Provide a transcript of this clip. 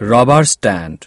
rubber stand.